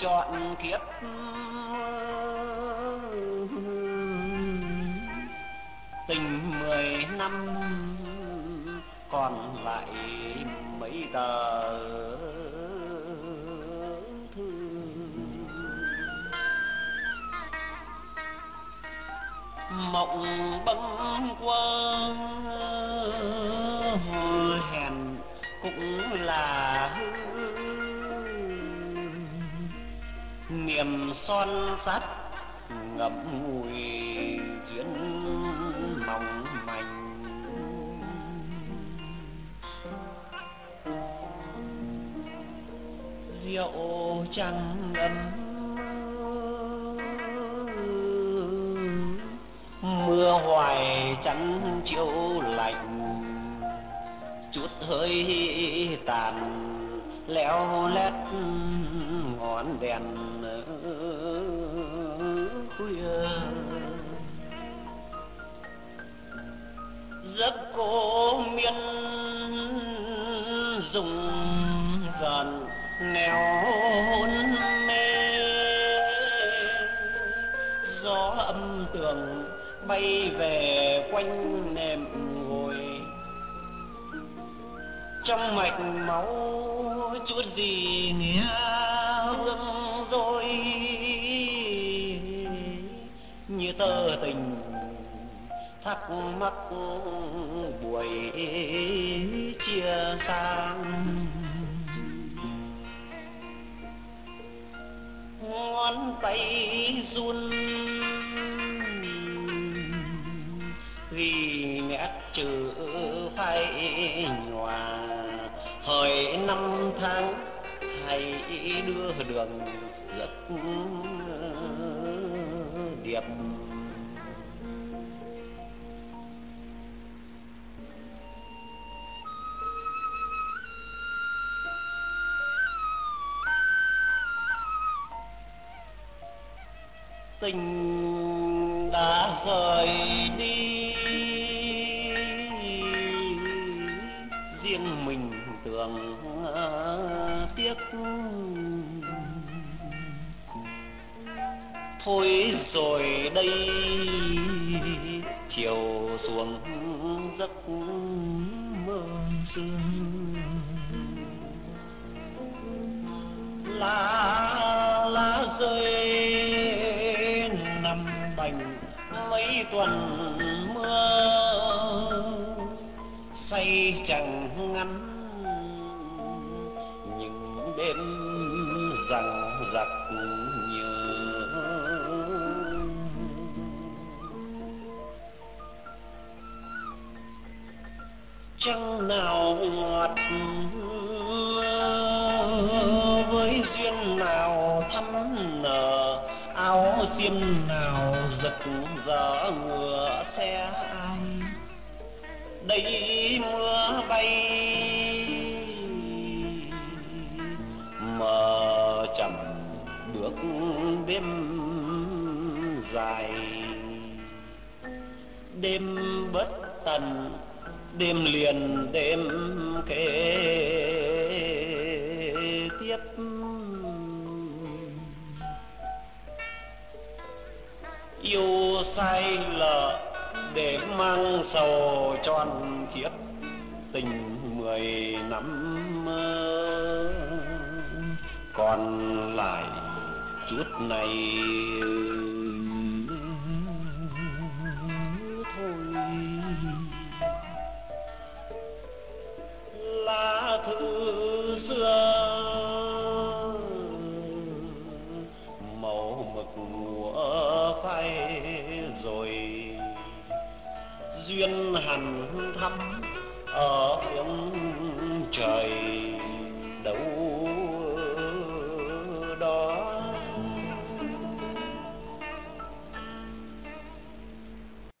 chọn kiếp. Tình mười năm còn lại mấy tờ thư. Mộng bâng quơ hèn cũng là hư niềm son sắt, ngậm ngùi chiến mỏng manh rượu trắng ngâm mưa hoài trắng chiếu lạnh, chút hơi tàn leo lét ngọn đèn khuya giấc cô miên dùng dần neo hôn mê. Gió âm tường bay về quanh trong mạch máu chút gì nghĩa vương rồi. Như tơ tình, thắc mắc buổi chia sang. Ngón tay run, vì nét chữ phai nhòa hồi năm tháng thầy đưa đường rất ờ, điệp tình đã rời đi. Đường tiếc. Thôi rồi đây, chiều xuống giấc mơ sương. Lá lá rơi nằm bành mấy tuần mưa. Say chẳng ngắn đêm rằng giặc nhớ. Chẳng nào ngọt với duyên nào thắm nở áo xiêm nào giật gió ngựa xe ai đây mưa bay bước đêm dài. Đêm bất tận, đêm liền, đêm kể. Tiếp. Yêu say lợ để mang sầu tròn kiếp tình mười năm mơ. Còn lại chút này thôi lá thư xưa. Màu mực mùa phai rồi, duyên hằn thắm ở phía trời.